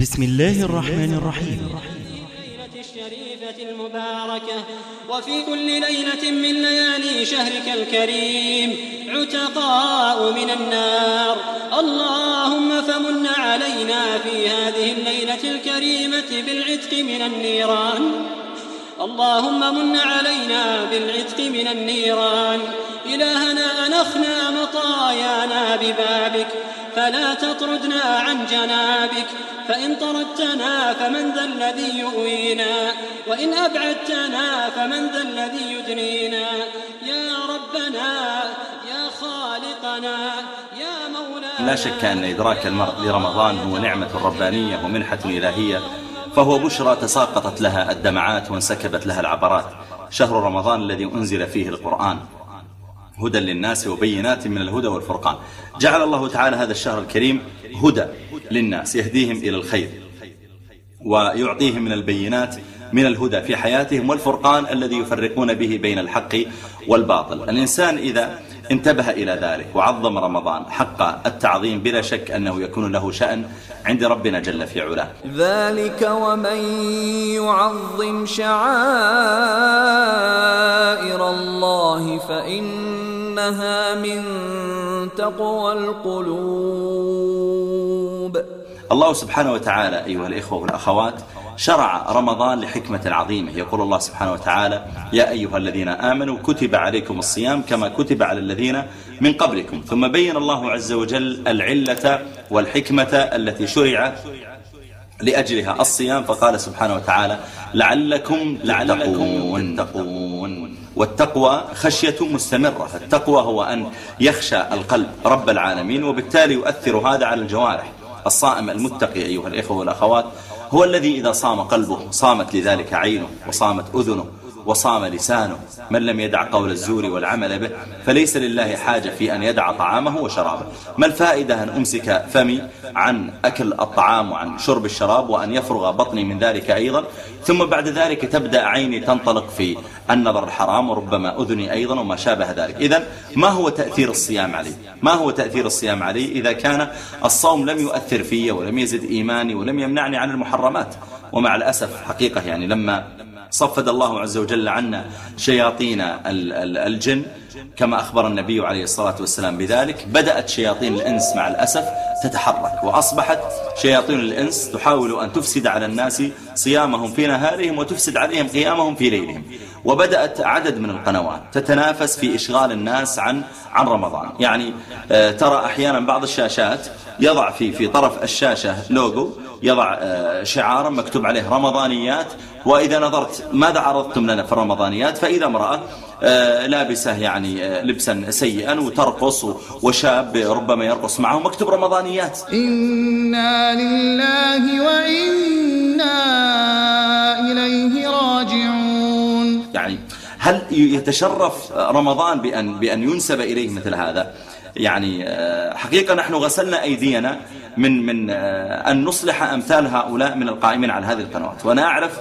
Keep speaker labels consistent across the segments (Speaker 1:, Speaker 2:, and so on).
Speaker 1: بسم الله الرحمن الرحيم.
Speaker 2: الشريفة المباركة وفي كل ليلة من ليالي شهرك الكريم عتقاء من النار. اللهم فمن علينا في هذه الليلة الكريمة بالعتق من النيران. اللهم من علينا بالعتق من النيران. إلهنا أنخنا مطايانا ببابك. فلا تطردنا عن جنابك. فإن طردتنا فمن ذا الذي يؤوينا. وإن أبعدتنا فمن ذا الذي يدنينا. يا ربنا يا خالقنا يا مولانا.
Speaker 3: لا شك أن إدراك المرء لرمضان هو نعمة ربانية ومنحة إلهية فهو بشرى تساقطت لها الدمعات وانسكبت لها العبرات. شهر رمضان الذي أنزل فيه القرآن. هدى للناس وبينات من الهدى والفرقان. جعل الله تعالى هذا الشهر الكريم هدى للناس يهديهم إلى الخير ويعطيهم من البينات من الهدى في حياتهم والفرقان الذي يفرقون به بين الحق والباطل. الإنسان إذا انتبه إلى ذلك وعظم رمضان حق التعظيم بلا شك أنه يكون له شأن عند ربنا جل في علاه.
Speaker 4: ذلك ومن يعظم شعائر الله فإنها من تقوى القلوب.
Speaker 3: الله سبحانه وتعالى أيها الإخوة والأخوات شرع رمضان لحكمة عظيمة. يقول الله سبحانه وتعالى يا أيها الذين آمنوا كتب عليكم الصيام كما كتب على الذين من قبلكم. ثم بين الله عز وجل العلة والحكمة التي شرع لأجلها الصيام فقال سبحانه وتعالى لعلكم لعلكم تتقون. والتقوى خشية مستمرة. التقوى هو أن يخشى القلب رب العالمين وبالتالي يؤثر هذا على الجوارح. الصائم المتقي أيها الإخوة والأخوات هو الذي إذا صام قلبه صامت لذلك عينه وصامت أذنه وصام لسانه من لم يدع قول الزور والعمل به فليس لله حاجة في أن يدع طعامه وشرابه. ما الفائدة أن أمسك فمي عن أكل الطعام وعن شرب الشراب وأن يفرغ بطني من ذلك أيضا؟ ثم بعد ذلك تبدأ عيني تنطلق في النظر الحرام وربما أذني أيضا وما شابه ذلك. إذا ما هو تأثير الصيام علي؟ ما هو تأثير الصيام علي؟ إذا كان الصوم لم يؤثر في ولم يزد إيماني ولم يمنعني عن المحرمات. ومع الأسف حقيقة يعني لما صفد الله عز وجل عنا شياطين الجن كما أخبر النبي عليه الصلاة والسلام بذلك بدأت شياطين الإنس مع الأسف تتحرك وأصبحت شياطين الإنس تحاول أن تفسد على الناس صيامهم في نهارهم وتفسد عليهم قيامهم في ليلهم. وبدأت عدد من القنوات تتنافس في إشغال الناس عن عن رمضان. يعني آه، ترى أحيانا بعض الشاشات يضع في في طرف الشاشة لوجو يضع آه، شعارا مكتوب عليه رمضانيات وإذا نظرت ماذا عرضتم لنا في الرمضانيات فإذا امرأة لابسة يعني آه، لبسا سيئا وترقص وشاب ربما يرقص معه مكتوب رمضانيات.
Speaker 5: إنا لله وإنا إليه راجعون.
Speaker 3: يعني هل يتشرف رمضان بأن, بأن ينسب إليه مثل هذا؟ يعني حقيقة نحن غسلنا أيدينا من من أن نصلح أمثال هؤلاء من القائمين على هذه القنوات. وأنا أعرف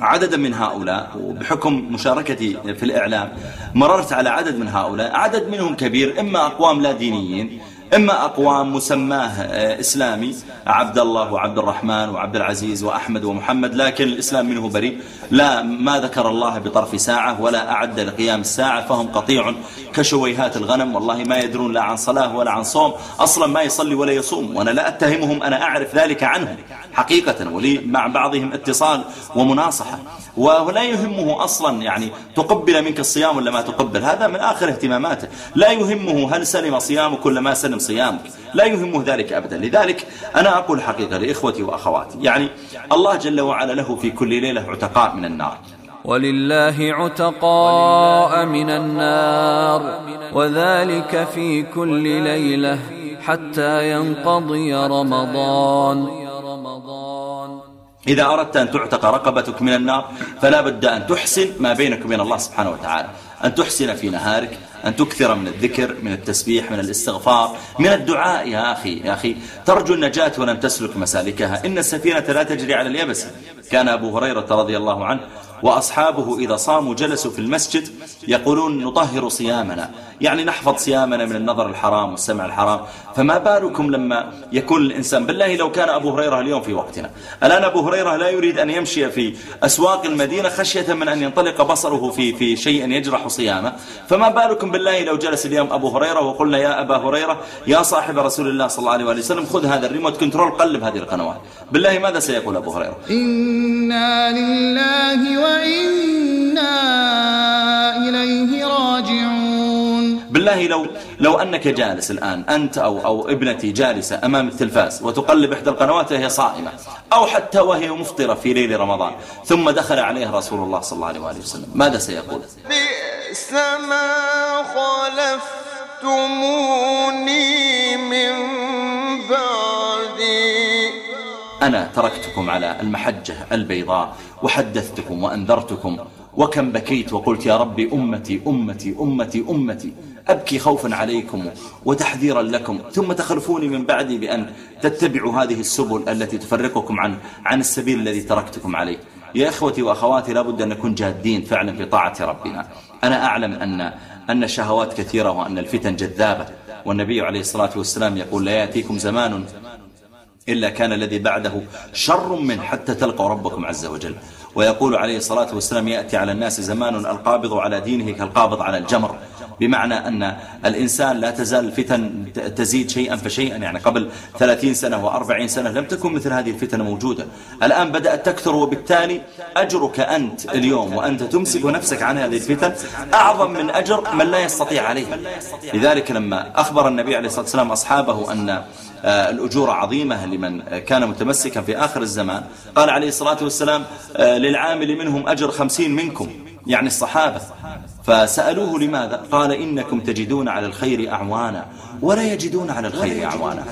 Speaker 3: عددا من هؤلاء وبحكم مشاركتي في الإعلام مررت على عدد من هؤلاء عدد منهم كبير إما أقوام لا دينيين إما أقوام مسماه آه، إسلامي عبد الله وعبد الرحمن وعبد العزيز وأحمد ومحمد لكن الإسلام منه بريء. لا ما ذكر الله بطرف ساعة ولا أعد لقيام الساعة فهم قطيع كشويهات الغنم. والله ما يدرون لا عن صلاة ولا عن صوم. أصلا ما يصلي ولا يصوم وأنا لا أتهمهم أنا أعرف ذلك عنهم. حقيقة ولي مع بعضهم اتصال ومناصحة. ولا يهمه أصلا يعني تقبل منك الصيام ولا ما تقبل؟ هذا من آخر اهتماماته. لا يهمه هل سلم صيامك كل ما سلم. صيامك لا يهمه ذلك أبدا. لذلك أنا أقول حقيقة لإخوتي وأخواتي. يعني الله جل وعلا له في كل ليلة عتقاء من النار.
Speaker 4: ولله عتقاء من النار وذلك في كل ليلة حتى ينقضي رمضان.
Speaker 3: إذا أردت أن تعتق رقبتك من النار فلا بد أن تحسن ما بينك وبين الله سبحانه وتعالى. أن تحسن في نهارك أن تكثر من الذكر من التسبيح من الاستغفار من الدعاء. يا أخي يا أخي ترجو النجاة ولم تسلك مسالكها. إن السفينة لا تجري على اليبس. كان أبو هريرة رضي الله عنه وأصحابه إذا صاموا جلسوا في المسجد يقولون نطهر صيامنا. يعني نحفظ صيامنا من النظر الحرام والسمع الحرام. فما بالكم لما يكون الإنسان بالله لو كان أبو هريرة اليوم في وقتنا. الآن أبو هريرة لا يريد أن يمشي في أسواق المدينة خشية من أن ينطلق بصره في, في شيء يجرح صيامه. فما بالكم بالله لو جلس اليوم أبو هريرة وقلنا يا أبا هريرة يا صاحب رسول الله صلى الله عليه وسلم خذ هذا ال remote control قلب هذه القنوات. بالله ماذا سيقول أبو هريرة؟
Speaker 5: إنا لله وإنا
Speaker 3: بالله لو لو أنك جالس الآن أنت أو, أو ابنتي جالسة أمام التلفاز وتقلب إحدى القنوات وهي صائمة أو حتى وهي مفطرة في ليل رمضان ثم دخل عليها رسول الله صلى الله عليه وآله وسلم ماذا سيقول؟
Speaker 6: بئس ما خلفتموني من بعدي.
Speaker 3: أنا تركتكم على المحجة البيضاء وحدثتكم وأنذرتكم وكم بكيت وقلت يا ربي أمتي أمتي أمتي أمتي. أبكي خوفا عليكم وتحذيرا لكم. ثم تخلفوني من بعدي بأن تتبعوا هذه السبل التي تفرقكم عن عن السبيل الذي تركتكم عليه. يا إخوتي وأخواتي لابد أن نكون جادين فعلا في طاعة ربنا. أنا أعلم أن أن الشهوات كثيرة وأن الفتن جذابة. والنبي عليه الصلاة والسلام يقول لا يأتيكم زمان إلا كان الذي بعده شر من حتى تلقوا ربكم عز وجل. ويقول عليه الصلاة والسلام يأتي على الناس زمان القابض على دينه كالقابض على الجمر. بمعنى أن الإنسان لا تزال الفتن تزيد شيئا فشيئا. يعني قبل 30 سنة و40 سنة لم تكن مثل هذه الفتن موجودة. الآن بدأت تكثر وبالتالي أجرك أنت اليوم وأنت تمسك نفسك عن هذه الفتن أعظم من أجر من لا يستطيع عليها لذلك لما أخبر النبي عليه الصلاة والسلام أصحابه أن الأجور عظيمة لمن كان متمسكا في آخر الزمان. قال عليه الصلاة والسلام آه، للعامل منهم أجر خمسين منكم يعني الصحابة. فسألوه لماذا؟ قال إنكم تجدون على الخير أعوانا ولا يجدون على الخير أعوانا.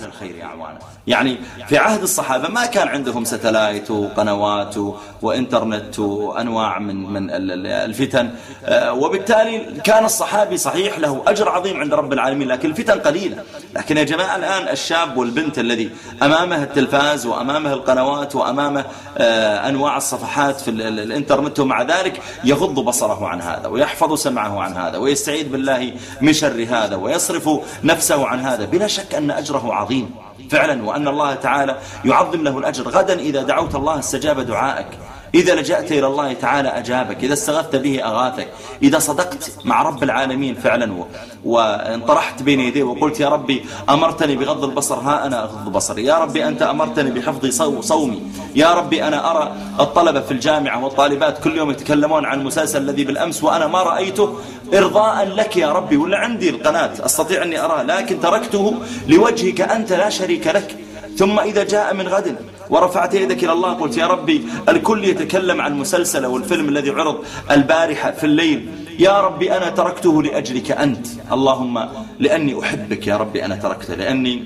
Speaker 3: يعني في عهد الصحابة ما كان عندهم ستلايت وقنوات وإنترنت وأنواع من من الفتن. آه، وبالتالي كان الصحابي صحيح له أجر عظيم عند رب العالمين لكن الفتن قليلة. لكن يا جماعة الآن الشاب والبنت الذي أمامه التلفاز وأمامه القنوات وأمامه آه، أنواع الصفحات في الإنترنت ومع ذلك يغض بصره عن هذا ويحفظ سمعه عن هذا ويستعيذ بالله من شر هذا ويصرف نفسه عن هذا. بلا شك أن أجره عظيم فعلا وأن الله تعالى يعظم له الأجر. غدا إذا دعوت الله استجاب دعائك. إذا لجأت إلى الله تعالى أجابك إذا استغثت به أغاثك إذا صدقت مع رب العالمين فعلا وانطرحت بين يديه وقلت يا ربي أمرتني بغض البصر ها أنا أغض بصري يا ربي أنت أمرتني بحفظ صومي. يا ربي أنا أرى الطلبة في الجامعة والطالبات كل يوم يتكلمون عن المسلسل الذي بالأمس وأنا ما رأيته إرضاء لك يا ربي ولا عندي القناة أستطيع أني أراه لكن تركته لوجهك أنت لا شريك لك. ثم إذا جاء من غد ورفعت يدك إلى الله. قلت يا ربي الكل يتكلم عن مسلسل أو الفيلم الذي عرض البارحة في الليل. يا ربي أنا تركته لأجلك أنت. اللهم لأني أحبك يا ربي أنا تركته. لأني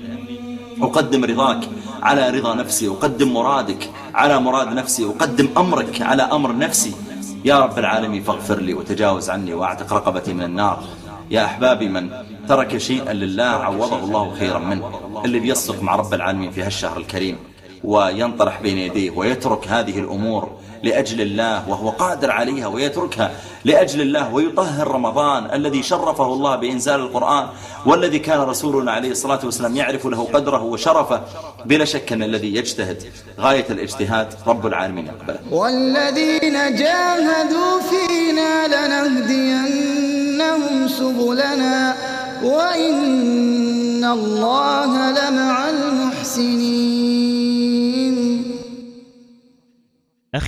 Speaker 3: أقدم رضاك على رضا نفسي. أقدم مرادك على مراد نفسي. أقدم أمرك على أمر نفسي. يا رب العالمين فاغفر لي وتجاوز عني وأعتق رقبتي من النار. يا أحبابي من ترك شيئا لله عوضه الله خيرا منه. اللي بيصدق مع رب العالمين في هالشهر الكريم. وينطرح بين يديه ويترك هذه الأمور لأجل الله وهو قادر عليها ويتركها لأجل الله ويطهر رمضان الذي شرفه الله بإنزال القرآن والذي كان رسولنا عليه الصلاة والسلام يعرف له قدره وشرفه بلا شك أن الذي يجتهد غاية الاجتهاد رب العالمين يقبله.
Speaker 5: والذين جاهدوا فينا لنهدينهم سبلنا وإن الله لمع المحسنين.